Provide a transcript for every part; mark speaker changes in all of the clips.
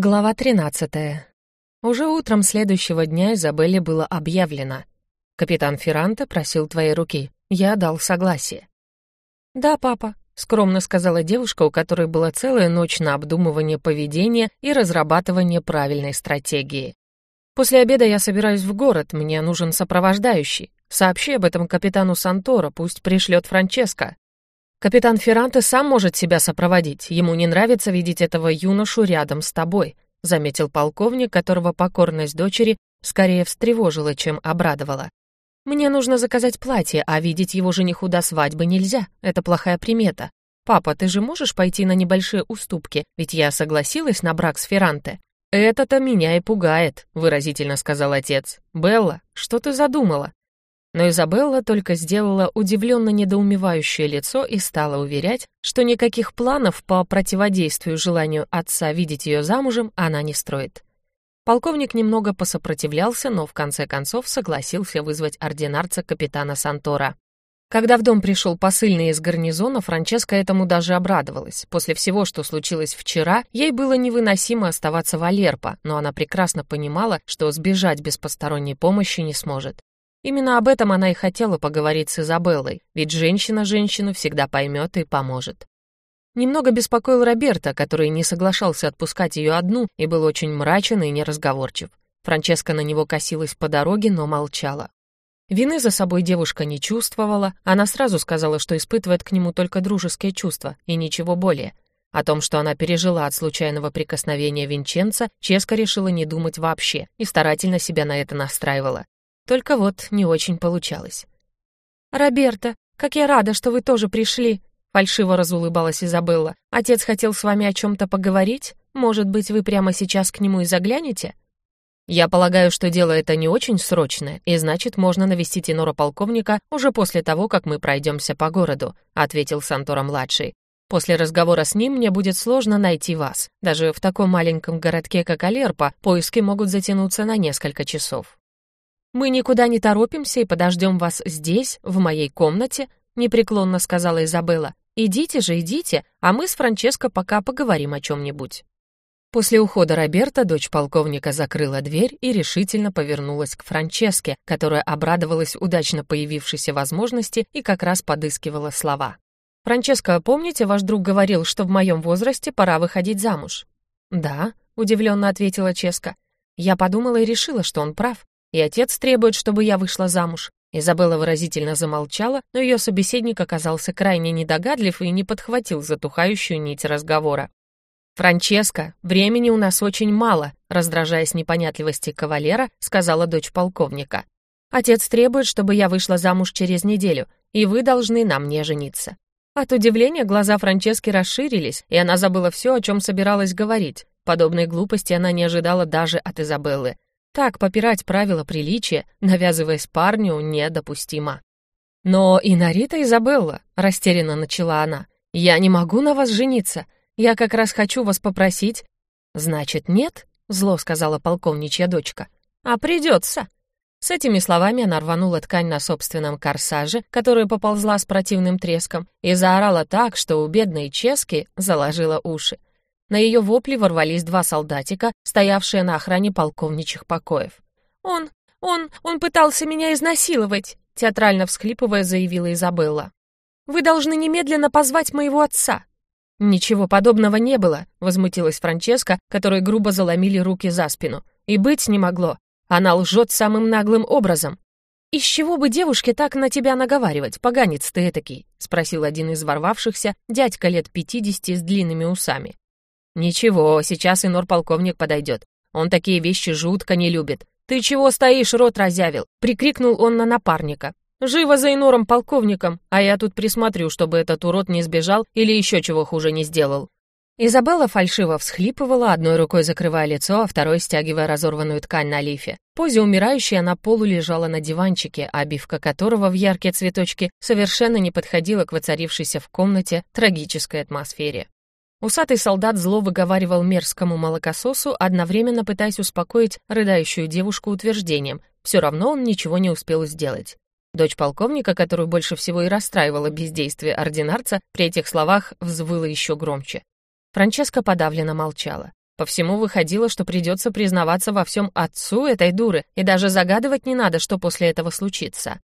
Speaker 1: Глава 13. Уже утром следующего дня Изабелле было объявлено. «Капитан Ферранте просил твоей руки. Я дал согласие». «Да, папа», — скромно сказала девушка, у которой была целая ночь на обдумывание поведения и разрабатывание правильной стратегии. «После обеда я собираюсь в город, мне нужен сопровождающий. Сообщи об этом капитану Сантора, пусть пришлет Франческо. Капитан Ферранте сам может себя сопроводить. Ему не нравится видеть этого юношу рядом с тобой», — заметил полковник, которого покорность дочери скорее встревожила, чем обрадовала. «Мне нужно заказать платье, а видеть его жениху до свадьбы нельзя. Это плохая примета. Папа, ты же можешь пойти на небольшие уступки, ведь я согласилась на брак с Ферранте». «Это-то меня и пугает», — выразительно сказал отец. «Белла, что ты задумала?» Но Изабелла только сделала удивленно недоумевающее лицо и стала уверять, что никаких планов по противодействию желанию отца видеть ее замужем она не строит. Полковник немного посопротивлялся, но в конце концов согласился вызвать ординарца капитана Сантора. Когда в дом пришел посыльный из гарнизона, Франческа этому даже обрадовалась. После всего, что случилось вчера, ей было невыносимо оставаться в Алерпо, но она прекрасно понимала, что сбежать без посторонней помощи не сможет. Именно об этом она и хотела поговорить с Изабеллой, ведь женщина женщину всегда поймет и поможет. Немного беспокоил Роберта, который не соглашался отпускать ее одну и был очень мрачен и неразговорчив. Франческа на него косилась по дороге, но молчала. Вины за собой девушка не чувствовала, она сразу сказала, что испытывает к нему только дружеские чувства и ничего более. О том, что она пережила от случайного прикосновения Винченца, Ческа решила не думать вообще и старательно себя на это настраивала. Только вот не очень получалось. «Роберто, как я рада, что вы тоже пришли!» Фальшиво разулыбалась Изабелла. «Отец хотел с вами о чем-то поговорить? Может быть, вы прямо сейчас к нему и заглянете?» «Я полагаю, что дело это не очень срочное, и значит, можно навестить инора полковника уже после того, как мы пройдемся по городу», ответил Сантора-младший. «После разговора с ним мне будет сложно найти вас. Даже в таком маленьком городке, как Алерпо, поиски могут затянуться на несколько часов». «Мы никуда не торопимся и подождем вас здесь, в моей комнате», непреклонно сказала Изабелла. «Идите же, идите, а мы с Франческо пока поговорим о чем-нибудь». После ухода Роберта дочь полковника закрыла дверь и решительно повернулась к Франческе, которая обрадовалась удачно появившейся возможности и как раз подыскивала слова. «Франческо, помните, ваш друг говорил, что в моем возрасте пора выходить замуж?» «Да», — удивленно ответила Ческа. «Я подумала и решила, что он прав. И отец требует, чтобы я вышла замуж». Изабелла выразительно замолчала, но ее собеседник оказался крайне недогадлив и не подхватил затухающую нить разговора. «Франческо, времени у нас очень мало», раздражаясь непонятливости кавалера, сказала дочь полковника. «Отец требует, чтобы я вышла замуж через неделю, и вы должны на мне жениться». От удивления глаза Франчески расширились, и она забыла все, о чем собиралась говорить. Подобной глупости она не ожидала даже от Изабеллы. Так попирать правила приличия, навязываясь парню, недопустимо. «Но Инарита Изабелла», — растерянно начала она, — «я не могу на вас жениться. Я как раз хочу вас попросить». «Значит, нет?» — зло сказала полковничья дочка. «А придется». С этими словами она рванула ткань на собственном корсаже, которая поползла с противным треском, и заорала так, что у бедной Чески заложила уши. На ее вопли ворвались два солдатика, стоявшие на охране полковничьих покоев. «Он, он, он пытался меня изнасиловать!» театрально всхлипывая, заявила Изабелла. «Вы должны немедленно позвать моего отца!» «Ничего подобного не было», — возмутилась Франческа, которой грубо заломили руки за спину. «И быть не могло. Она лжет самым наглым образом». «Из чего бы девушке так на тебя наговаривать, поганец ты этакий?» — спросил один из ворвавшихся, дядька лет пятидесяти с длинными усами. «Ничего, сейчас и нор-полковник подойдет. Он такие вещи жутко не любит. Ты чего стоишь, рот разявил?» — прикрикнул он на напарника. «Живо за инором полковником, а я тут присмотрю, чтобы этот урод не сбежал или еще чего хуже не сделал». Изабелла фальшиво всхлипывала, одной рукой закрывая лицо, а второй стягивая разорванную ткань на лифе. Позе умирающей она полу лежала на диванчике, обивка которого в яркие цветочки совершенно не подходила к воцарившейся в комнате трагической атмосфере. Усатый солдат зло выговаривал мерзкому молокососу, одновременно пытаясь успокоить рыдающую девушку утверждением. Все равно он ничего не успел сделать. Дочь полковника, которую больше всего и расстраивало бездействие ординарца, при этих словах взвыла еще громче. Франческа подавленно молчала. По всему выходило, что придется признаваться во всем отцу этой дуры, и даже загадывать не надо, что после этого случится.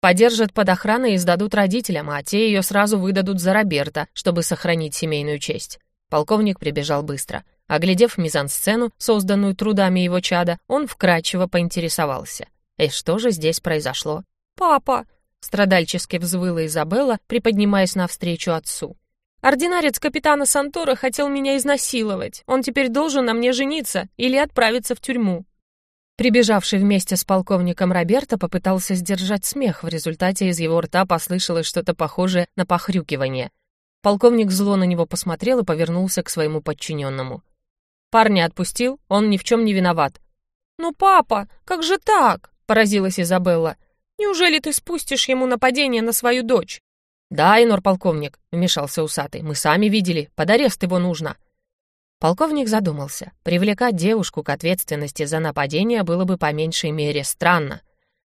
Speaker 1: Подержат под охраной и сдадут родителям, а те ее сразу выдадут за Роберта, чтобы сохранить семейную честь. Полковник прибежал быстро. Оглядев мизансцену, созданную трудами его чада, он вкрадчиво поинтересовался. И что же здесь произошло? «Папа!» — страдальчески взвыла Изабелла, приподнимаясь навстречу отцу. Ординарец капитана Сантора хотел меня изнасиловать. Он теперь должен на мне жениться или отправиться в тюрьму. Прибежавший вместе с полковником Роберто попытался сдержать смех, в результате из его рта послышалось что-то похожее на похрюкивание. Полковник зло на него посмотрел и повернулся к своему подчиненному. «Парня отпустил, он ни в чем не виноват». «Ну, папа, как же так?» — поразилась Изабелла. «Неужели ты спустишь ему нападение на свою дочь?» «Да, Инор полковник», — вмешался усатый, — «мы сами видели, под арест его нужно». Полковник задумался. Привлекать девушку к ответственности за нападение было бы по меньшей мере странно.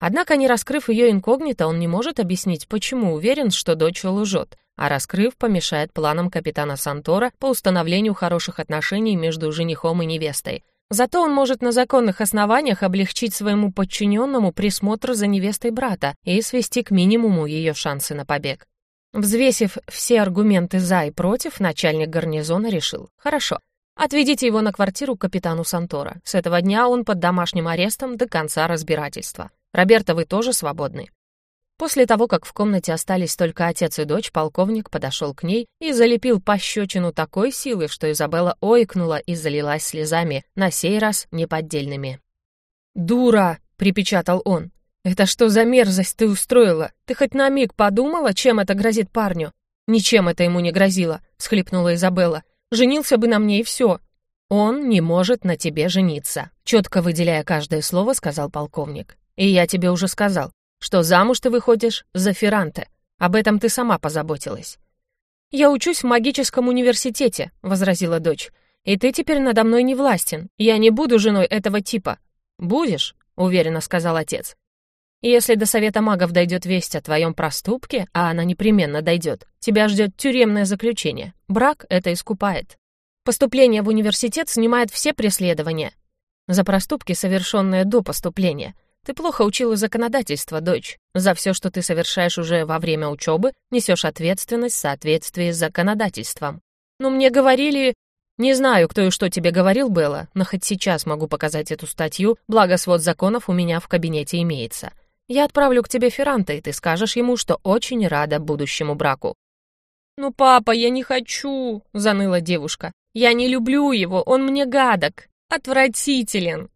Speaker 1: Однако, не раскрыв ее инкогнито, он не может объяснить, почему уверен, что дочь лжет, а раскрыв, помешает планам капитана Сантора по установлению хороших отношений между женихом и невестой. Зато он может на законных основаниях облегчить своему подчиненному присмотр за невестой брата и свести к минимуму ее шансы на побег. Взвесив все аргументы «за» и «против», начальник гарнизона решил, «Хорошо, отведите его на квартиру к капитану Сантора. С этого дня он под домашним арестом до конца разбирательства. Роберто, вы тоже свободны». После того, как в комнате остались только отец и дочь, полковник подошел к ней и залепил пощечину такой силы, что Изабелла ойкнула и залилась слезами, на сей раз неподдельными. «Дура!» — припечатал он. «Это что за мерзость ты устроила? Ты хоть на миг подумала, чем это грозит парню?» «Ничем это ему не грозило», — всхлипнула Изабелла. «Женился бы на мне и все». «Он не может на тебе жениться», — четко выделяя каждое слово, сказал полковник. «И я тебе уже сказал, что замуж ты выходишь за Ферранте. Об этом ты сама позаботилась». «Я учусь в магическом университете», — возразила дочь. «И ты теперь надо мной не властен. Я не буду женой этого типа». «Будешь», — уверенно сказал отец. Если до совета магов дойдет весть о твоем проступке, а она непременно дойдет, тебя ждет тюремное заключение. Брак это искупает. Поступление в университет снимает все преследования. За проступки, совершенные до поступления. Ты плохо учила законодательство, дочь. За все, что ты совершаешь уже во время учебы, несешь ответственность в соответствии с законодательством. Но мне говорили... Не знаю, кто и что тебе говорил, Белла, но хоть сейчас могу показать эту статью, благо свод законов у меня в кабинете имеется. Я отправлю к тебе Ферранта, и ты скажешь ему, что очень рада будущему браку». «Ну, папа, я не хочу», — заныла девушка. «Я не люблю его, он мне гадок, отвратителен».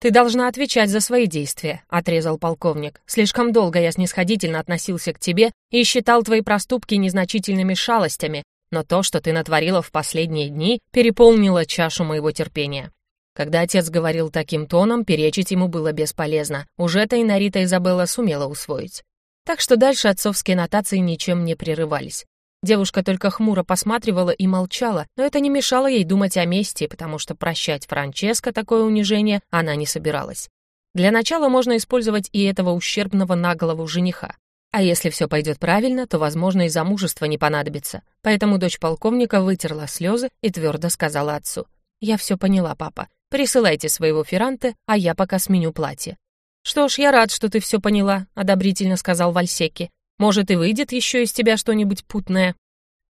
Speaker 1: «Ты должна отвечать за свои действия», — отрезал полковник. «Слишком долго я снисходительно относился к тебе и считал твои проступки незначительными шалостями, но то, что ты натворила в последние дни, переполнило чашу моего терпения. Когда отец говорил таким тоном, перечить ему было бесполезно. Уже это Инарита Изабелла сумела усвоить. Так что дальше отцовские нотации ничем не прерывались. Девушка только хмуро посматривала и молчала, но это не мешало ей думать о мести, потому что прощать Франческо такое унижение она не собиралась. Для начала можно использовать и этого ущербного на голову жениха. А если все пойдет правильно, то, возможно, и замужество не понадобится. Поэтому дочь полковника вытерла слезы и твердо сказала отцу. «Я все поняла, папа. Присылайте своего Ферранте, а я пока сменю платье». «Что ж, я рад, что ты все поняла», — одобрительно сказал Вальсеки. «Может, и выйдет еще из тебя что-нибудь путное».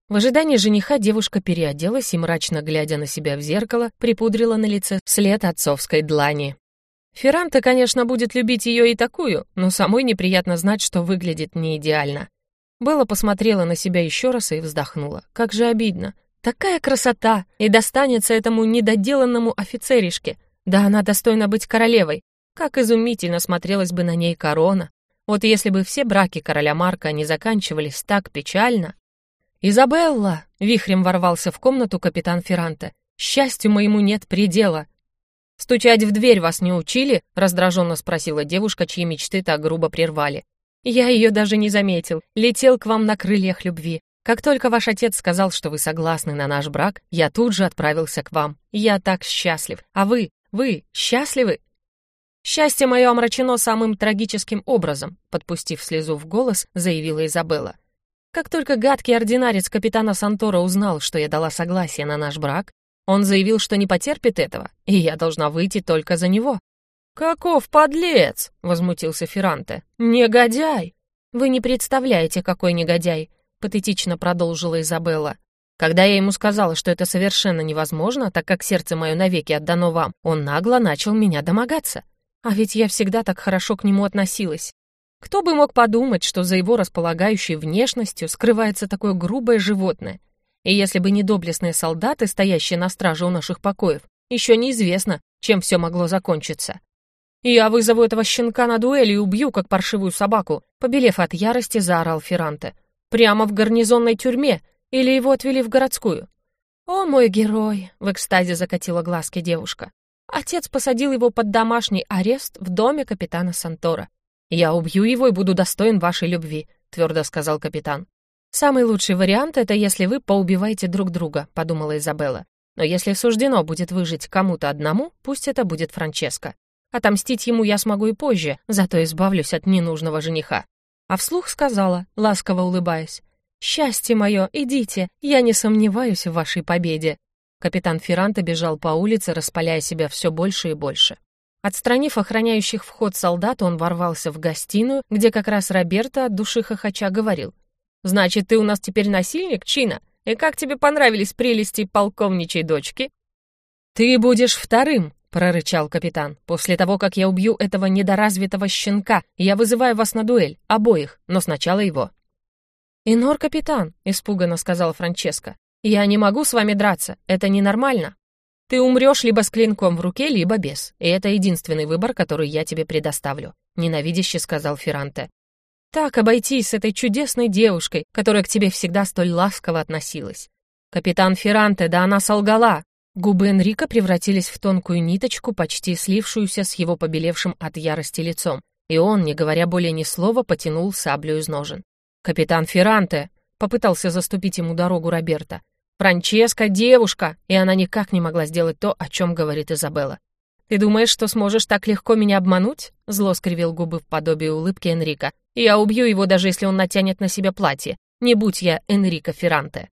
Speaker 1: В ожидании жениха девушка переоделась и, мрачно глядя на себя в зеркало, припудрила на лице след отцовской длани. Ферранте, конечно, будет любить ее и такую, но самой неприятно знать, что выглядит не идеально. Белла посмотрела на себя еще раз и вздохнула. Как же обидно. Такая красота! И достанется этому недоделанному офицеришке. Да она достойна быть королевой. Как изумительно смотрелась бы на ней корона. Вот если бы все браки короля Марка не заканчивались так печально. «Изабелла!» — вихрем ворвался в комнату капитан Ферранте. «Счастью моему нет предела!» «Стучать в дверь вас не учили?» — раздраженно спросила девушка, чьи мечты так грубо прервали. «Я ее даже не заметил. Летел к вам на крыльях любви. Как только ваш отец сказал, что вы согласны на наш брак, я тут же отправился к вам. Я так счастлив. А вы, вы счастливы? Счастье мое омрачено самым трагическим образом, подпустив слезу в голос, заявила Изабелла. Как только гадкий ординарец капитана Сантора узнал, что я дала согласие на наш брак, Он заявил, что не потерпит этого, и я должна выйти только за него». «Каков подлец!» — возмутился Ферранте. «Негодяй!» «Вы не представляете, какой негодяй!» — патетично продолжила Изабелла. Когда я ему сказала, что это совершенно невозможно, так как сердце мое навеки отдано вам, он нагло начал меня домогаться. А ведь я всегда так хорошо к нему относилась. Кто бы мог подумать, что за его располагающей внешностью скрывается такое грубое животное? И если бы не доблестные солдаты, стоящие на страже у наших покоев, еще неизвестно, чем все могло закончиться. «Я вызову этого щенка на дуэль и убью, как паршивую собаку», побелев от ярости, заорал Ферранте. «Прямо в гарнизонной тюрьме, или его отвели в городскую?» «О, мой герой!» — в экстазе закатила глазки девушка. Отец посадил его под домашний арест в доме капитана Сантора. «Я убью его и буду достоин вашей любви», — твердо сказал капитан. «Самый лучший вариант — это если вы поубиваете друг друга», — подумала Изабелла. «Но если суждено будет выжить кому-то одному, пусть это будет Франческо. Отомстить ему я смогу и позже, зато избавлюсь от ненужного жениха». А вслух сказала, ласково улыбаясь, «Счастье мое, идите, я не сомневаюсь в вашей победе». Капитан Ферранте бежал по улице, распаляя себя все больше и больше. Отстранив охраняющих вход солдат, он ворвался в гостиную, где как раз Роберто от души хохоча говорил. «Значит, ты у нас теперь насильник, Чина? И как тебе понравились прелести полковничей дочки?» «Ты будешь вторым», — прорычал капитан. «После того, как я убью этого недоразвитого щенка, я вызываю вас на дуэль, обоих, но сначала его». «Инор, капитан», — испуганно сказал Франческо. «Я не могу с вами драться, это ненормально». Ты умрешь либо с клинком в руке, либо без. И это единственный выбор, который я тебе предоставлю», — ненавидяще сказал Ферранте. «Так обойтись с этой чудесной девушкой, которая к тебе всегда столь ласково относилась. Капитан Ферранте, да она солгала!» Губы Энрика превратились в тонкую ниточку, почти слившуюся с его побелевшим от ярости лицом, и он, не говоря более ни слова, потянул саблю из ножен. «Капитан Ферранте!» — попытался заступить ему дорогу Роберта. Франческа — девушка, и она никак не могла сделать то, о чем говорит Изабелла. «Ты думаешь, что сможешь так легко меня обмануть?» Зло скривил губы в подобии улыбки Энрика. «Я убью его, даже если он натянет на себя платье. Не будь я Энрико Ферранте».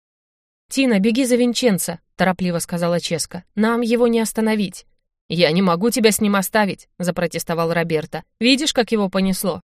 Speaker 1: «Тина, беги за Винченца», — торопливо сказала Ческа. «Нам его не остановить». «Я не могу тебя с ним оставить», — запротестовал Роберто. «Видишь, как его понесло?»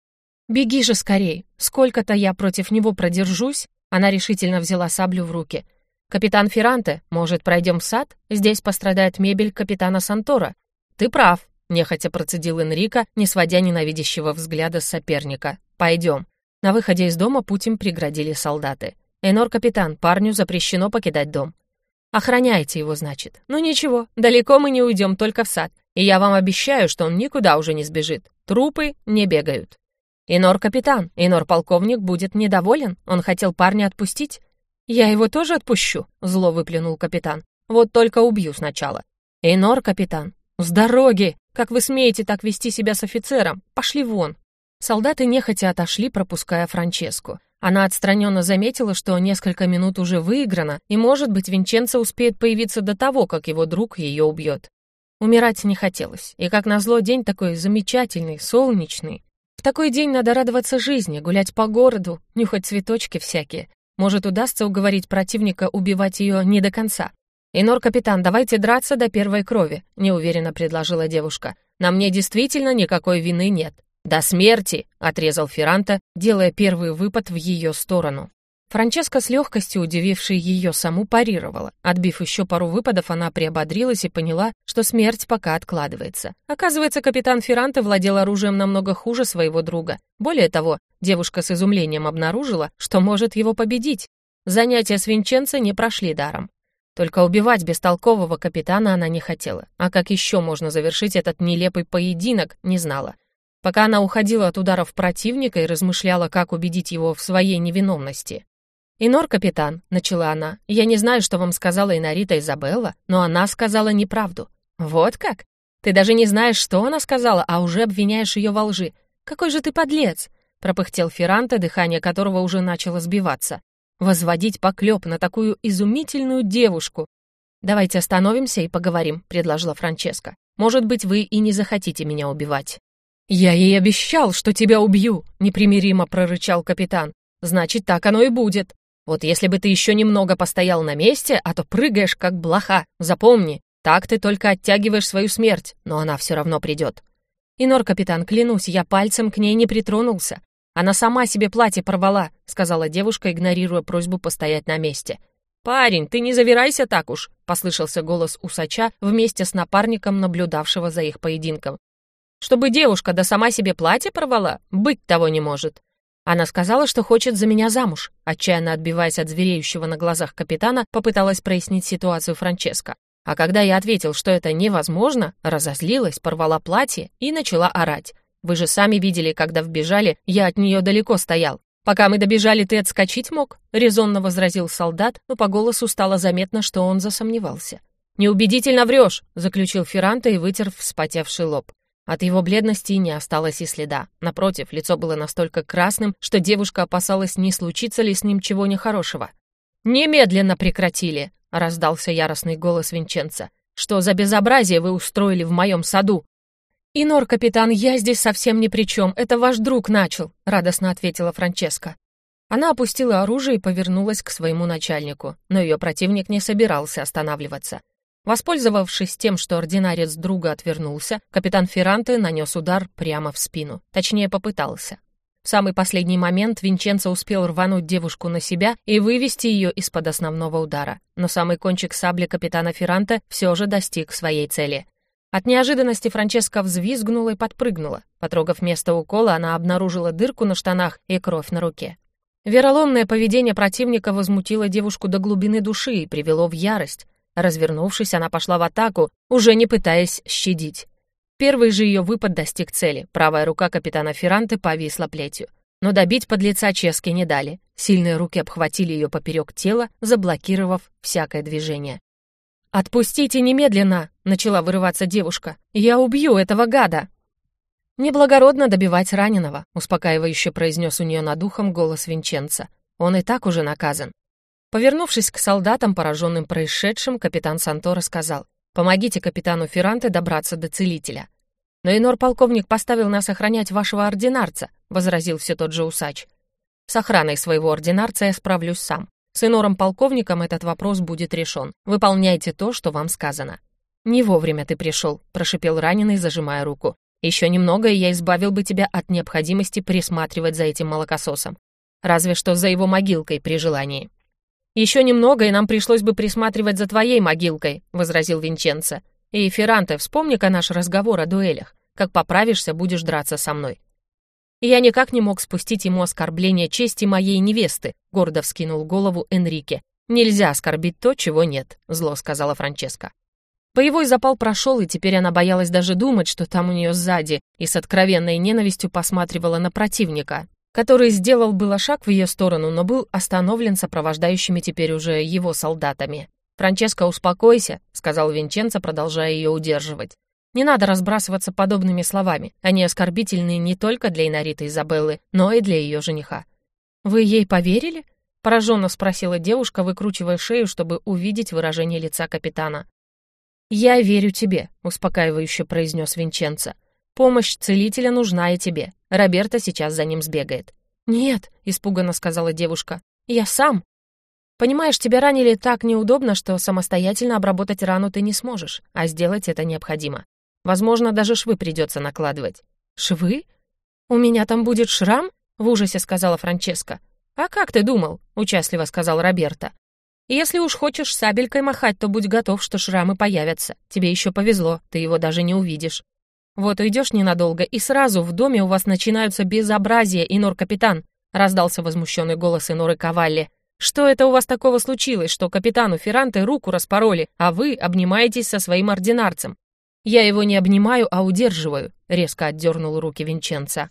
Speaker 1: «Беги же скорей. Сколько-то я против него продержусь?» Она решительно взяла саблю в руки. «Капитан Ферранте, может, пройдем в сад? Здесь пострадает мебель капитана Сантора». «Ты прав», — нехотя процедил Энрико, не сводя ненавидящего взгляда с соперника. «Пойдем». На выходе из дома путь им преградили солдаты. «Энор, капитан, парню запрещено покидать дом». «Охраняйте его, значит. Ну ничего, далеко мы не уйдем, только в сад. И я вам обещаю, что он никуда уже не сбежит. Трупы не бегают». «Инор, капитан, Инор, полковник будет недоволен. Он хотел парня отпустить. «Я его тоже отпущу», — зло выплюнул капитан. «Вот только убью сначала». «Эйнор, капитан, с дороги! Как вы смеете так вести себя с офицером? Пошли вон!» Солдаты нехотя отошли, пропуская Франческу. Она отстраненно заметила, что несколько минут уже выиграно, и, может быть, Винченцо успеет появиться до того, как его друг ее убьет. Умирать не хотелось, и, как назло, день такой замечательный, солнечный. В такой день надо радоваться жизни, гулять по городу, нюхать цветочки всякие. Может, удастся уговорить противника убивать ее не до конца. «Инор, капитан, давайте драться до первой крови», — неуверенно предложила девушка. «На мне действительно никакой вины нет». «До смерти!» — отрезал Ферранта, делая первый выпад в ее сторону. Франческа с легкостью, удивившей ее саму, парировала. Отбив еще пару выпадов, она приободрилась и поняла, что смерть пока откладывается. Оказывается, капитан Ферранте владел оружием намного хуже своего друга. Более того, девушка с изумлением обнаружила, что может его победить. Занятия с Винченцо не прошли даром. Только убивать бестолкового капитана она не хотела. А как еще можно завершить этот нелепый поединок, не знала. Пока она уходила от ударов противника и размышляла, как убедить его в своей невиновности. «Инор, капитан», — начала она, — «я не знаю, что вам сказала Инарита Изабелла, но она сказала неправду». «Вот как? Ты даже не знаешь, что она сказала, а уже обвиняешь ее во лжи. Какой же ты подлец!» — пропыхтел Ферранте, дыхание которого уже начало сбиваться. «Возводить поклеп на такую изумительную девушку!» «Давайте остановимся и поговорим», — предложила Франческа. «Может быть, вы и не захотите меня убивать». «Я ей обещал, что тебя убью», — непримиримо прорычал капитан. «Значит, так оно и будет». Вот если бы ты еще немного постоял на месте, а то прыгаешь как блоха. Запомни, так ты только оттягиваешь свою смерть, но она все равно придет. Инор, капитан, клянусь, я пальцем к ней не притронулся. Она сама себе платье порвала, сказала девушка, игнорируя просьбу постоять на месте. «Парень, ты не завирайся так уж», — послышался голос усача вместе с напарником, наблюдавшего за их поединком. «Чтобы девушка да сама себе платье порвала, быть того не может». Она сказала, что хочет за меня замуж. Отчаянно отбиваясь от звереющего на глазах капитана, попыталась прояснить ситуацию Франческо. А когда я ответил, что это невозможно, разозлилась, порвала платье и начала орать. Вы же сами видели, когда вбежали, я от нее далеко стоял. «Пока мы добежали, ты отскочить мог?» — резонно возразил солдат, но по голосу стало заметно, что он засомневался. «Неубедительно врешь!» — заключил Ферранто и вытер вспотевший лоб. От его бледности не осталось и следа. Напротив, лицо было настолько красным, что девушка опасалась, не случится ли с ним чего нехорошего. «Немедленно прекратили!» — раздался яростный голос Винченца. «Что за безобразие вы устроили в моем саду?» «Инор, капитан, я здесь совсем ни при чем. Это ваш друг начал», — радостно ответила Франческа. Она опустила оружие и повернулась к своему начальнику, но ее противник не собирался останавливаться. Воспользовавшись тем, что ординарец друга отвернулся, капитан Ферранте нанес удар прямо в спину. Точнее, попытался. В самый последний момент Винченцо успел рвануть девушку на себя и вывести ее из-под основного удара. Но самый кончик сабли капитана Ферранте все же достиг своей цели. От неожиданности Франческа взвизгнула и подпрыгнула. Потрогав место укола, она обнаружила дырку на штанах и кровь на руке. Вероломное поведение противника возмутило девушку до глубины души и привело в ярость. Развернувшись, она пошла в атаку, уже не пытаясь щадить. Первый же ее выпад достиг цели. Правая рука капитана Ферранте повисла плетью. Но добить подлеца Чески не дали. Сильные руки обхватили ее поперек тела, заблокировав всякое движение. «Отпустите немедленно!» — начала вырываться девушка. «Я убью этого гада!» «Неблагородно добивать раненого», — успокаивающе произнес у нее над ухом голос Винченца. «Он и так уже наказан». Повернувшись к солдатам, пораженным происшедшим, капитан Сантора сказал, «Помогите капитану Ферранте добраться до целителя». «Но инор-полковник поставил нас охранять вашего ординарца», — возразил все тот же усач. «С охраной своего ординарца я справлюсь сам. С инором-полковником этот вопрос будет решен. Выполняйте то, что вам сказано». «Не вовремя ты пришел», — прошипел раненый, зажимая руку. «Еще немного, и я избавил бы тебя от необходимости присматривать за этим молокососом. Разве что за его могилкой при желании». «Еще немного, и нам пришлось бы присматривать за твоей могилкой», — возразил Винченцо. «И, Ферранте, вспомни-ка наш разговор о дуэлях. Как поправишься, будешь драться со мной. Я никак не мог спустить ему оскорбление чести моей невесты, гордо вскинул голову Энрике. Нельзя оскорбить то, чего нет, зло сказала Франческа. Боевой запал прошел, и теперь она боялась даже думать, что там у нее сзади, и с откровенной ненавистью посматривала на противника, который сделал было шаг в ее сторону, но был остановлен сопровождающими теперь уже его солдатами. «Франческа, успокойся», — сказал Винченцо, продолжая ее удерживать. Не надо разбрасываться подобными словами. Они оскорбительны не только для Инариты Изабеллы, но и для ее жениха. «Вы ей поверили?» — пораженно спросила девушка, выкручивая шею, чтобы увидеть выражение лица капитана. «Я верю тебе», — успокаивающе произнес Винченцо. «Помощь целителя нужна и тебе. Роберта сейчас за ним сбегает». «Нет», — испуганно сказала девушка, — «я сам». «Понимаешь, тебя ранили так неудобно, что самостоятельно обработать рану ты не сможешь, а сделать это необходимо. Возможно, даже швы придется накладывать». «Швы? У меня там будет шрам?» — в ужасе сказала Франческа. «А как ты думал?» — участливо сказал Роберто. «Если уж хочешь сабелькой махать, то будь готов, что шрамы появятся. Тебе еще повезло, ты его даже не увидишь. Вот уйдешь ненадолго, и сразу в доме у вас начинаются безобразия, Инор-капитан», — раздался возмущенный голос Иноры Кавалли. «Что это у вас такого случилось, что капитану Ферранте руку распороли, а вы обнимаетесь со своим ординарцем? «Я его не обнимаю, а удерживаю», — резко отдернул руки Винченца.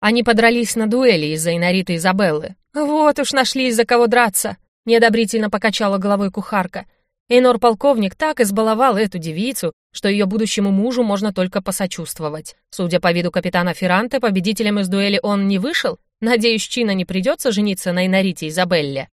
Speaker 1: Они подрались на дуэли из-за Инариты Изабеллы. «Вот уж нашли из-за кого драться», — неодобрительно покачала головой кухарка. Эйнор-полковник так избаловал эту девицу, что ее будущему мужу можно только посочувствовать. Судя по виду капитана Ферранте, победителем из дуэли он не вышел. Надеюсь, Чина не придется жениться на Инарите Изабелле.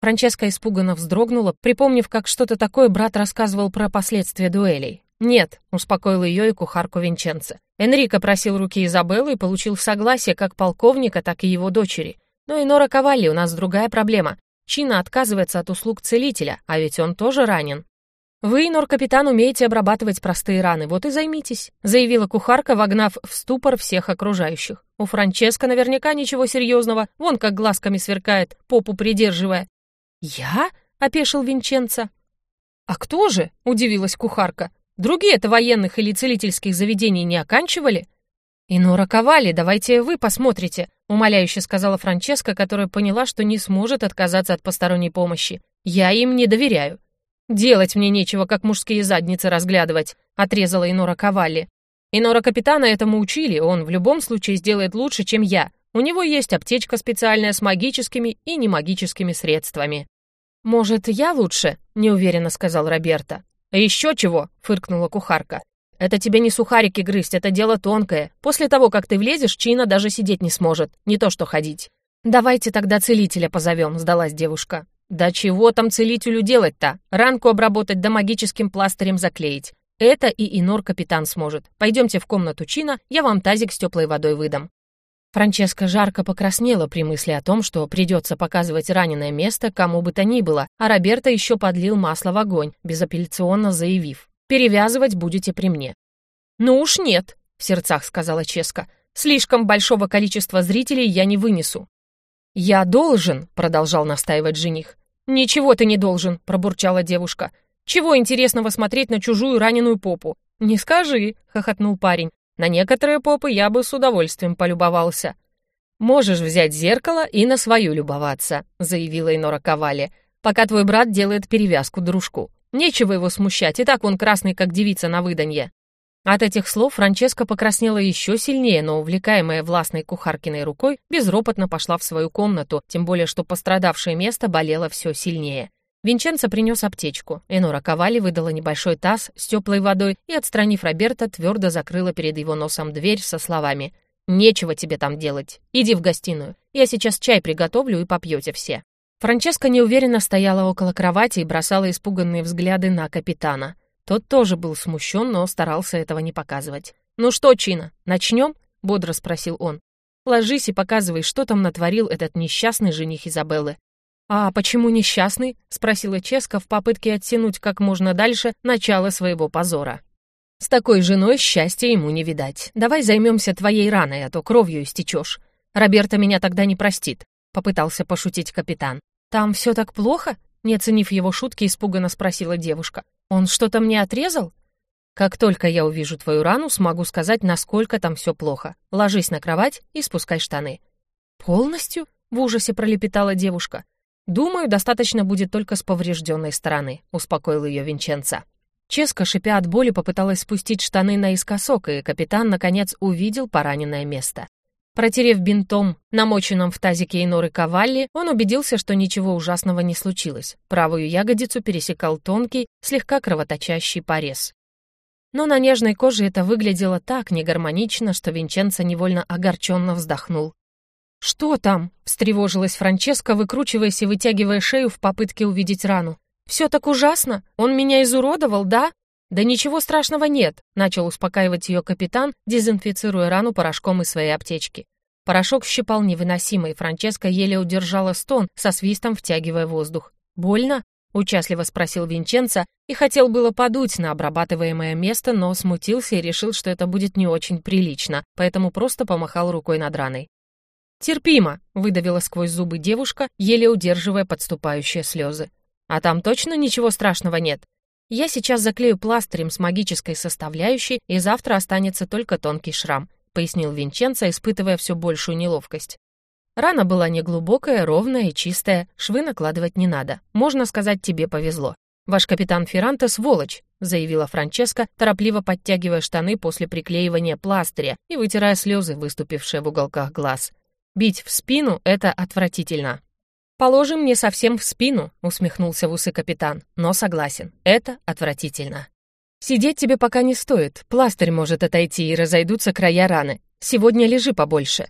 Speaker 1: Франческа испуганно вздрогнула, припомнив, как что-то такое брат рассказывал про последствия дуэлей. «Нет», — успокоил ее и кухарку Винченце. Энрико просил руки Изабеллы и получил согласие как полковника, так и его дочери. Но и Нора Кавалли, у нас другая проблема. Чина отказывается от услуг целителя, а ведь он тоже ранен. «Вы, нор-капитан, умеете обрабатывать простые раны, вот и займитесь», заявила кухарка, вогнав в ступор всех окружающих. У Франческо наверняка ничего серьезного, вон как глазками сверкает, попу придерживая. «Я?» — опешил Винченцо. «А кто же?» — удивилась кухарка. «Другие-то военных или целительских заведений не оканчивали?» «Инора Ковали, давайте вы посмотрите», — умоляюще сказала Франческа, которая поняла, что не сможет отказаться от посторонней помощи. «Я им не доверяю». «Делать мне нечего, как мужские задницы разглядывать», — отрезала Инора Ковалли. «Инора капитана этому учили, он в любом случае сделает лучше, чем я. У него есть аптечка специальная с магическими и немагическими средствами». «Может, я лучше?» — неуверенно сказал Роберто. «А еще чего?» — фыркнула кухарка. «Это тебе не сухарики грызть, это дело тонкое. После того, как ты влезешь, Чина даже сидеть не сможет, не то что ходить». «Давайте тогда целителя позовем», — сдалась девушка. Да чего там целителю делать-то? Ранку обработать да магическим пластырем заклеить. Это и Инор-капитан сможет. Пойдемте в комнату Чина, я вам тазик с теплой водой выдам. Франческа жарко покраснела при мысли о том, что придется показывать раненое место кому бы то ни было, а Роберто еще подлил масло в огонь, безапелляционно заявив. «Перевязывать будете при мне». «Ну уж нет», — в сердцах сказала Ческа. «Слишком большого количества зрителей я не вынесу». «Я должен», — продолжал настаивать жених. «Ничего ты не должен», — пробурчала девушка. «Чего интересного смотреть на чужую раненую попу?» «Не скажи», — хохотнул парень. «На некоторые попы я бы с удовольствием полюбовался». «Можешь взять зеркало и на свою любоваться», — заявила Инора Ковали, «пока твой брат делает перевязку дружку. Нечего его смущать, и так он красный, как девица на выданье». От этих слов Франческа покраснела еще сильнее, но, увлекаемая властной кухаркиной рукой, безропотно пошла в свою комнату, тем более, что пострадавшее место болело все сильнее. Винченцо принес аптечку. Энора Ковали выдала небольшой таз с теплой водой и, отстранив Роберта, твердо закрыла перед его носом дверь со словами «Нечего тебе там делать. Иди в гостиную. Я сейчас чай приготовлю и попьете все». Франческа неуверенно стояла около кровати и бросала испуганные взгляды на капитана. Тот тоже был смущен, но старался этого не показывать. «Ну что, Чина, начнем?» — бодро спросил он. «Ложись и показывай, что там натворил этот несчастный жених Изабеллы». «А почему несчастный?» — спросила Ческа в попытке оттянуть как можно дальше начало своего позора. «С такой женой счастья ему не видать. Давай займемся твоей раной, а то кровью истечешь. Роберто меня тогда не простит», — попытался пошутить капитан. «Там все так плохо?» — не оценив его шутки, испуганно спросила девушка. Он что-то мне отрезал? Как только я увижу твою рану, смогу сказать, насколько там все плохо. Ложись на кровать и спускай штаны. Полностью? В ужасе пролепетала девушка. Думаю, достаточно будет только с поврежденной стороны, успокоил ее Винченца. Ческа, шипя от боли, попыталась спустить штаны наискосок, и капитан, наконец, увидел пораненное место. Протерев бинтом, намоченным в тазике Иноры Кавалли, он убедился, что ничего ужасного не случилось. Правую ягодицу пересекал тонкий, слегка кровоточащий порез. Но на нежной коже это выглядело так негармонично, что Винченцо невольно огорченно вздохнул. «Что там?» — встревожилась Франческа, выкручиваясь и вытягивая шею в попытке увидеть рану. «Все так ужасно? Он меня изуродовал, да?» «Да ничего страшного нет», — начал успокаивать ее капитан, дезинфицируя рану порошком из своей аптечки. Порошок щипал невыносимо, и Франческа еле удержала стон, со свистом втягивая воздух. «Больно?» — участливо спросил Винченцо и хотел было подуть на обрабатываемое место, но смутился и решил, что это будет не очень прилично, поэтому просто помахал рукой над раной. «Терпимо», — выдавила сквозь зубы девушка, еле удерживая подступающие слезы. «А там точно ничего страшного нет?» Я сейчас заклею пластырем с магической составляющей, и завтра останется только тонкий шрам», — пояснил Винченцо, испытывая все большую неловкость. Рана была неглубокая, ровная и чистая, швы накладывать не надо. Можно сказать, тебе повезло. «Ваш капитан Ферранте сволочь», — заявила Франческа, торопливо подтягивая штаны после приклеивания пластыря и вытирая слезы, выступившие в уголках глаз. «Бить в спину — это отвратительно. «Положим мне совсем в спину», — усмехнулся в усы капитан, «но согласен, это отвратительно». «Сидеть тебе пока не стоит, пластырь может отойти и разойдутся края раны. Сегодня лежи побольше».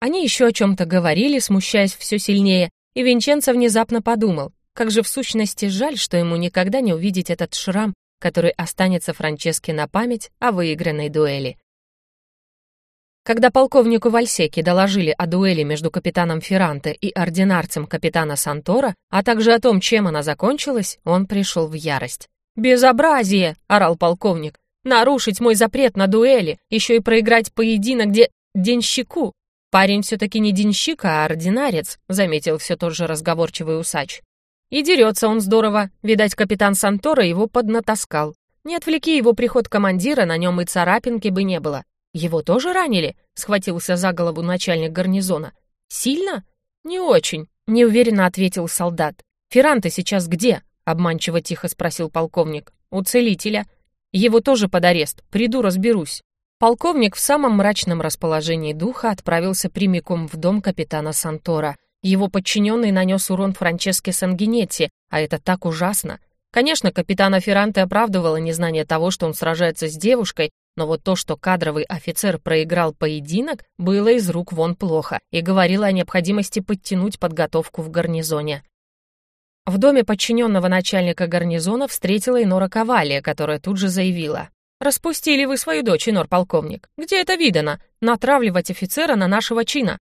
Speaker 1: Они еще о чем-то говорили, смущаясь все сильнее, и Винченцо внезапно подумал, как же в сущности жаль, что ему никогда не увидеть этот шрам, который останется Франческе на память о выигранной дуэли. Когда полковнику Вальсеки доложили о дуэли между капитаном Ферранте и ординарцем капитана Сантора, а также о том, чем она закончилась, он пришел в ярость. «Безобразие!» — орал полковник. «Нарушить мой запрет на дуэли, еще и проиграть поединок, где денщику!» «Парень все-таки не денщик, а ординарец», — заметил все тот же разговорчивый усач. «И дерется он здорово. Видать, капитан Сантора его поднатаскал. Не отвлеки его приход командира, на нем и царапинки бы не было. «Его тоже ранили?» — схватился за голову начальник гарнизона. «Сильно?» «Не очень», — неуверенно ответил солдат. «Ферранте сейчас где?» — обманчиво тихо спросил полковник. «У целителя. Его тоже под арест. Приду, разберусь». Полковник в самом мрачном расположении духа отправился прямиком в дом капитана Сантора. Его подчиненный нанес урон Франческе Сангинетти, а это так ужасно. Конечно, капитана Ферранте оправдывало незнание того, что он сражается с девушкой, но вот то, что кадровый офицер проиграл поединок, было из рук вон плохо и говорило о необходимости подтянуть подготовку в гарнизоне. В доме подчиненного начальника гарнизона встретила Инора Ковалия, которая тут же заявила. «Распустили вы свою дочь, Инор полковник. Где это видано? Натравливать офицера на нашего чина».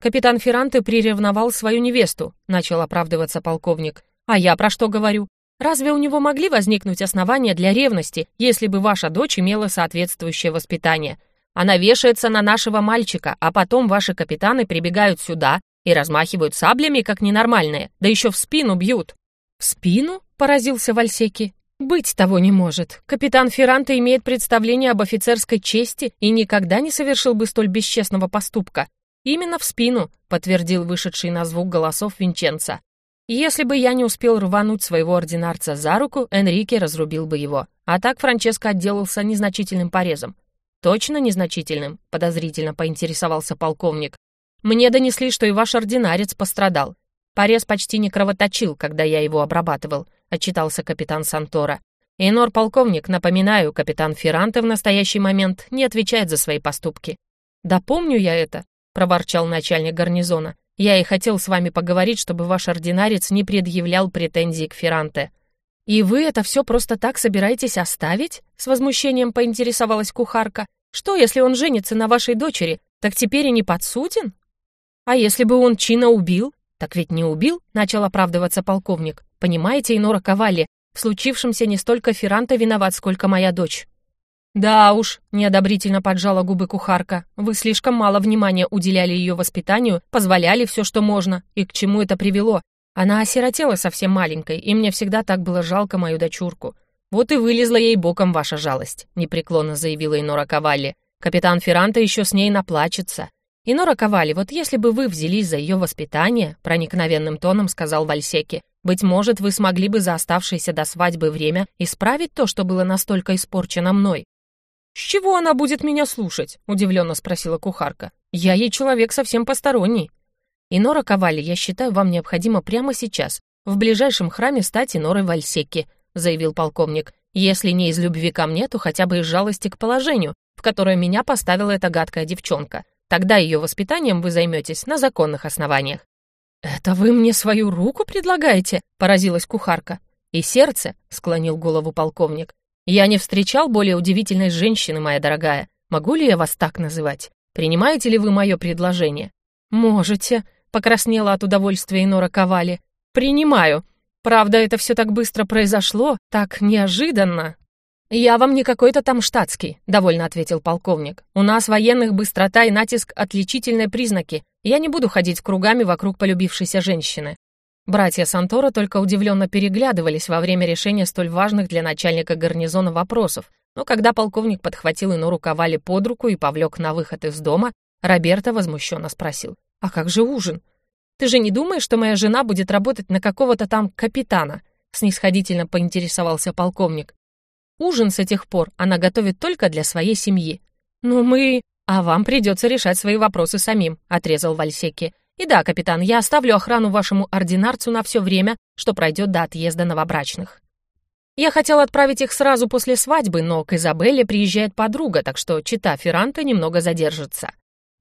Speaker 1: «Капитан Ферранте приревновал свою невесту», — начал оправдываться полковник. «А я про что говорю? Разве у него могли возникнуть основания для ревности, если бы ваша дочь имела соответствующее воспитание? Она вешается на нашего мальчика, а потом ваши капитаны прибегают сюда и размахивают саблями, как ненормальные, да еще в спину бьют». «В спину?» — поразился Вальсеки. «Быть того не может. Капитан Ферранте имеет представление об офицерской чести и никогда не совершил бы столь бесчестного поступка. Именно в спину», — подтвердил вышедший на звук голосов Винченца. Если бы я не успел рвануть своего ординарца за руку, Энрике разрубил бы его. А так Франческо отделался незначительным порезом. «Точно незначительным?» — подозрительно поинтересовался полковник. «Мне донесли, что и ваш ординарец пострадал. Порез почти не кровоточил, когда я его обрабатывал», — отчитался капитан Сантора. «Инор, полковник, напоминаю, капитан Ферранте в настоящий момент не отвечает за свои поступки». «Да помню я это», — проворчал начальник гарнизона. Я и хотел с вами поговорить, чтобы ваш ординарец не предъявлял претензий к Ферранте». «И вы это все просто так собираетесь оставить?» С возмущением поинтересовалась кухарка. «Что, если он женится на вашей дочери? Так теперь и не подсуден?» «А если бы он Чина убил?» «Так ведь не убил», — начал оправдываться полковник. «Понимаете, Инора Ковали, в случившемся не столько Ферранта виноват, сколько моя дочь. «Да уж», — неодобрительно поджала губы кухарка, «вы слишком мало внимания уделяли ее воспитанию, позволяли все, что можно. И к чему это привело? Она осиротела совсем маленькой, и мне всегда так было жалко мою дочурку. Вот и вылезла ей боком ваша жалость», — непреклонно заявила Инора Ковалли. «Капитан Ферранта еще с ней наплачется». «Инора Ковали, вот если бы вы взялись за ее воспитание», — проникновенным тоном сказал Вальсеки, «быть может, вы смогли бы за оставшееся до свадьбы время исправить то, что было настолько испорчено мной. «С чего она будет меня слушать?» — удивленно спросила кухарка. «Я ей человек совсем посторонний». «Инора Ковали, я считаю, вам необходимо прямо сейчас в ближайшем храме стать Инорой Вальсеки», — заявил полковник. «Если не из любви ко мне, то хотя бы из жалости к положению, в которое меня поставила эта гадкая девчонка. Тогда ее воспитанием вы займетесь на законных основаниях». «Это вы мне свою руку предлагаете?» — поразилась кухарка. «И сердце», — склонил голову полковник. Я не встречал более удивительной женщины, моя дорогая. Могу ли я вас так называть? Принимаете ли вы мое предложение? Можете, покраснела от удовольствия Инора Ковали. Принимаю. Правда, это все так быстро произошло, так неожиданно. «Я вам не какой-то там штатский», — довольно ответил полковник. «У нас военных быстрота и натиск — отличительные признаки. Я не буду ходить кругами вокруг полюбившейся женщины. Братья Сантора только удивленно переглядывались во время решения столь важных для начальника гарнизона вопросов, но когда полковник подхватил Инору Ковали под руку и повлек на выход из дома, Роберто возмущенно спросил, «А как же ужин? Ты же не думаешь, что моя жена будет работать на какого-то там капитана?» снисходительно поинтересовался полковник. «Ужин с этих пор она готовит только для своей семьи. Ну мы... А вам придется решать свои вопросы самим», отрезал Вальсеки. И да, капитан, я оставлю охрану вашему ординарцу на все время, что пройдет до отъезда новобрачных. Я хотел отправить их сразу после свадьбы, но к Изабелле приезжает подруга, так что чита Ферранта немного задержится.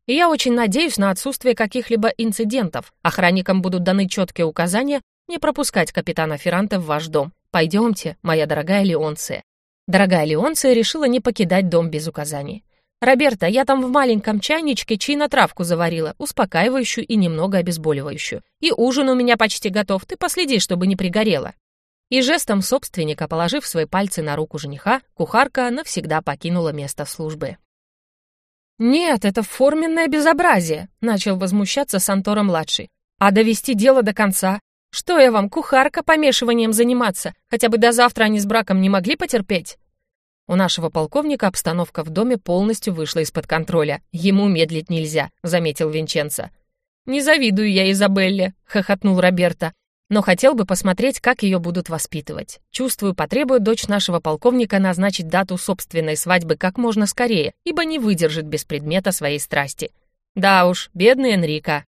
Speaker 1: И я очень надеюсь на отсутствие каких-либо инцидентов. Охранникам будут даны четкие указания не пропускать капитана Ферранта в ваш дом. Пойдемте, моя дорогая Леонция. Дорогая Леонция решила не покидать дом без указаний. «Роберта, я там в маленьком чайничке чайно-травку заварила, успокаивающую и немного обезболивающую. И ужин у меня почти готов, ты последи, чтобы не пригорело». И жестом собственника, положив свои пальцы на руку жениха, кухарка навсегда покинула место службы. «Нет, это форменное безобразие», — начал возмущаться Сантора-младший. «А довести дело до конца? Что я вам, кухарка, помешиванием заниматься? Хотя бы до завтра они с браком не могли потерпеть?» У нашего полковника обстановка в доме полностью вышла из-под контроля. Ему медлить нельзя, заметил Винченцо. «Не завидую я Изабелле», — хохотнул Роберто. «Но хотел бы посмотреть, как ее будут воспитывать. Чувствую, потребует дочь нашего полковника назначить дату собственной свадьбы как можно скорее, ибо не выдержит без предмета своей страсти. Да уж, бедный Энрика».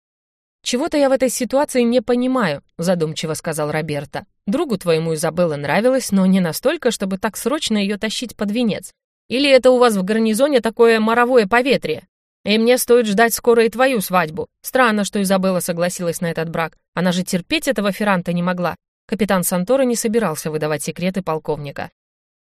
Speaker 1: «Чего-то я в этой ситуации не понимаю», — задумчиво сказал Роберто. «Другу твоему Изабелла нравилась, но не настолько, чтобы так срочно ее тащить под венец. Или это у вас в гарнизоне такое моровое поветрие? И мне стоит ждать скоро и твою свадьбу. Странно, что Изабелла согласилась на этот брак. Она же терпеть этого Ферранта не могла». Капитан Сантора не собирался выдавать секреты полковника.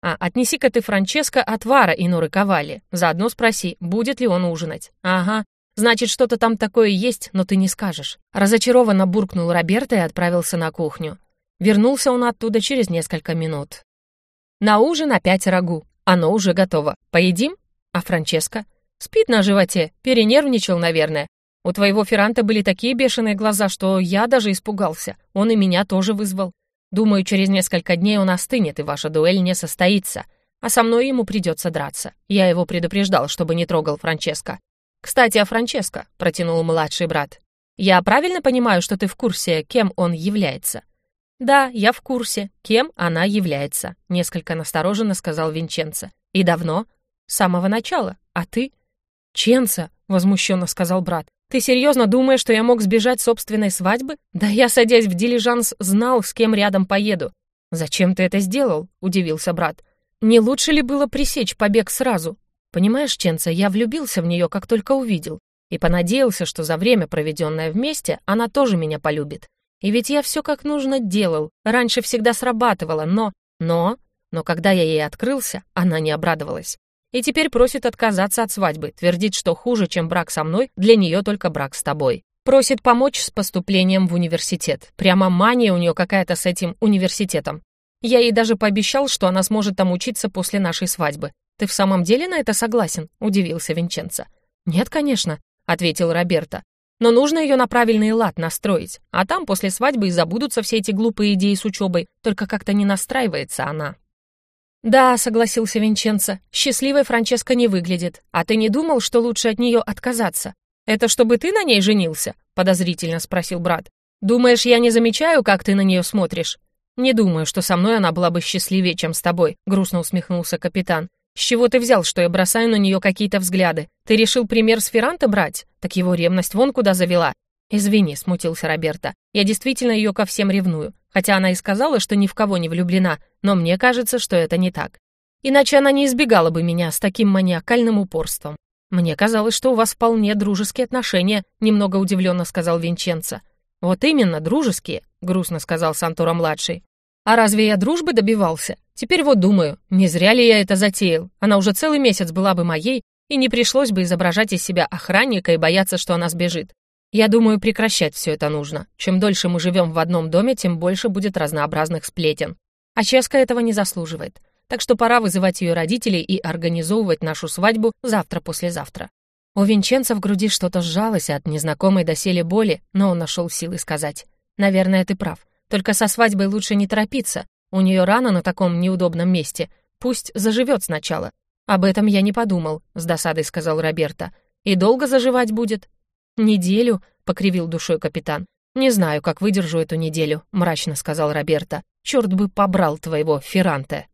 Speaker 1: «А, отнеси-ка ты Франческо отвара и Норы Ковали. Заодно спроси, будет ли он ужинать. Ага, Значит, что-то там такое есть, но ты не скажешь». Разочарованно буркнул Роберто и отправился на кухню. Вернулся он оттуда через несколько минут. На ужин опять рагу. Оно уже готово. Поедим? А Франческо? Спит на животе. Перенервничал, наверное. У твоего Ферранта были такие бешеные глаза, что я даже испугался. Он и меня тоже вызвал. Думаю, через несколько дней он остынет, и ваша дуэль не состоится. А со мной ему придется драться. Я его предупреждал, чтобы не трогал Франческо. «Кстати, о Франческо», — протянул младший брат. «Я правильно понимаю, что ты в курсе, кем он является?» «Да, я в курсе, кем она является», — несколько настороженно сказал Винченцо. «И давно?» «С самого начала. А ты?» «Ченца», — возмущенно сказал брат. «Ты серьезно думаешь, что я мог сбежать собственной свадьбы? Да я, садясь в дилижанс, знал, с кем рядом поеду». «Зачем ты это сделал?» — удивился брат. «Не лучше ли было пресечь побег сразу? Понимаешь, Ченца, я влюбился в нее, как только увидел, и понадеялся, что за время, проведенное вместе, она тоже меня полюбит. И ведь я все как нужно делал, раньше всегда срабатывало, но... Но... Но когда я ей открылся, она не обрадовалась. И теперь просит отказаться от свадьбы, твердит, что хуже, чем брак со мной, для нее только брак с тобой. Просит помочь с поступлением в университет. Прямо мания у нее какая-то с этим университетом. Я ей даже пообещал, что она сможет там учиться после нашей свадьбы. «Ты в самом деле на это согласен?» — удивился Винченцо. «Нет, конечно», — ответил Роберто. «Но нужно ее на правильный лад настроить, а там после свадьбы и забудутся все эти глупые идеи с учебой, только как-то не настраивается она». «Да», — согласился Винченцо, — «счастливой Франческа не выглядит. А ты не думал, что лучше от нее отказаться?» «Это чтобы ты на ней женился?» — подозрительно спросил брат. «Думаешь, я не замечаю, как ты на нее смотришь?» «Не думаю, что со мной она была бы счастливее, чем с тобой», — грустно усмехнулся капитан. «С чего ты взял, что я бросаю на нее какие-то взгляды? Ты решил пример с Ферранта брать? Так его ревность вон куда завела». «Извини», — смутился Роберто. «Я действительно ее ко всем ревную. Хотя она и сказала, что ни в кого не влюблена, но мне кажется, что это не так. Иначе она не избегала бы меня с таким маниакальным упорством. Мне казалось, что у вас вполне дружеские отношения», — немного удивленно сказал Винченцо. «Вот именно, дружеские», — грустно сказал Сантора-младший. «А разве я дружбы добивался? Теперь вот думаю, не зря ли я это затеял? Она уже целый месяц была бы моей, и не пришлось бы изображать из себя охранника и бояться, что она сбежит. Я думаю, прекращать все это нужно. Чем дольше мы живем в одном доме, тем больше будет разнообразных сплетен. А Ческа этого не заслуживает. Так что пора вызывать ее родителей и организовывать нашу свадьбу завтра-послезавтра. У Винченца в груди что-то сжалось от незнакомой доселе боли, но он нашел силы сказать. «Наверное, ты прав. Только со свадьбой лучше не торопиться, у нее рана на таком неудобном месте. Пусть заживет сначала. Об этом я не подумал, с досадой сказал Роберто. И долго заживать будет? Неделю, покривил душой капитан. Не знаю, как выдержу эту неделю, мрачно сказал Роберто. Черт бы побрал твоего Ферранте.